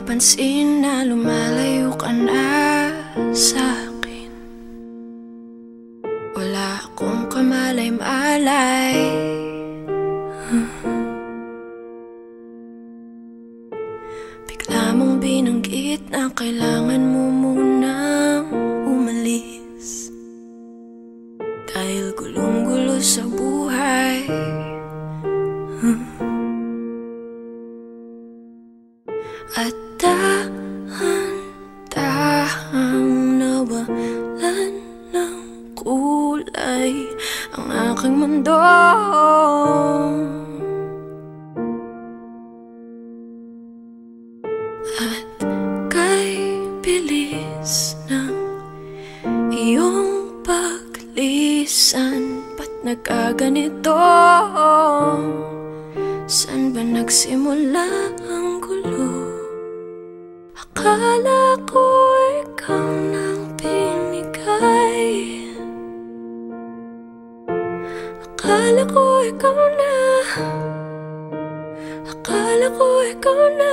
Napansin na lumalayo ka na sa akin. Wala akong kamalay-malay. Bigla mong binanggit na kailangan mo munang kulay Ang aking mundo At kay bilis ng iyong paglisan Ba't nagkaganito? San ba nagsimula ang gulo? Akala ko ikaw Akala ko ikaw na. Akala ko ikaw na.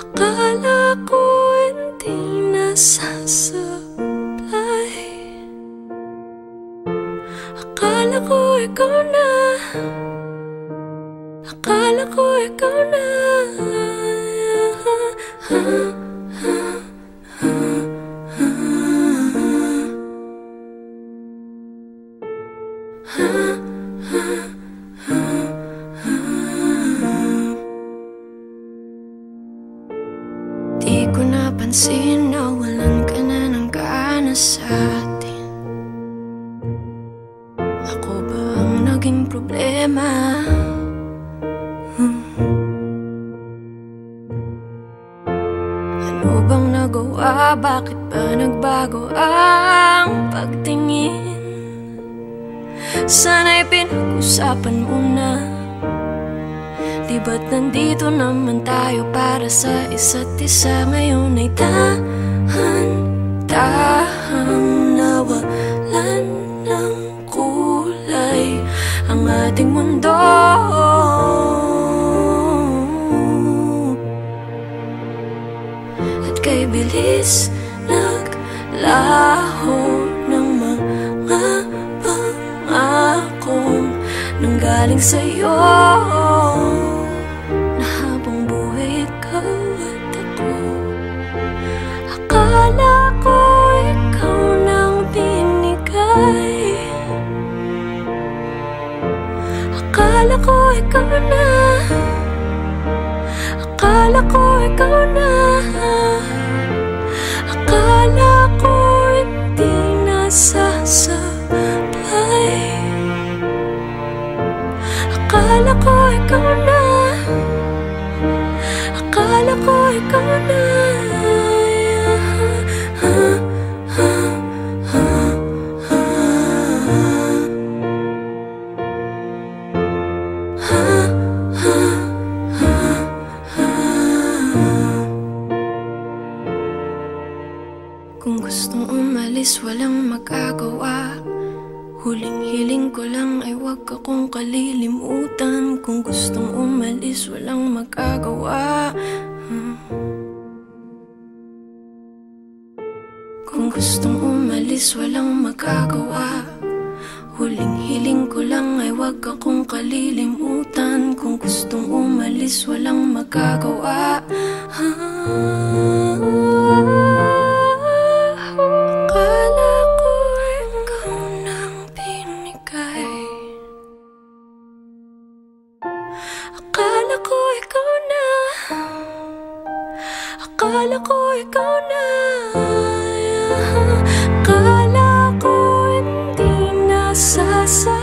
Akala ko hindi nasasablay Akala ko ikaw na Di ko napansin na walan ka na ng gana sa atin Ako ba ang naging problema? Ano bang nagawa? Bakit ba nagbago ang pagtingin? Sana'y pinag-usapan mo na. Di ba't nandito naman tayo para sa isa't isa? Ngayon ay dahan-dahang nawalan ng kulay Ang ating mundo. At kay bilis naglaho Nanggaling sa'yo Na habang buhay ikaw at ako. Akala ko ikaw nang binigay. Akala ko ikaw na. Akala ko Ikaw na Kung gustong umalis, walang magagawa. Huling hiling ko lang ay wag akong kalilimutan. Kung gustong umalis, walang magagawa gustong umalis, walang magagawa. Huling hiling ko lang ay wag akong kalilimutan. Kung gustong umalis, walang magagawa. Na. Akala ko ikaw na sa sa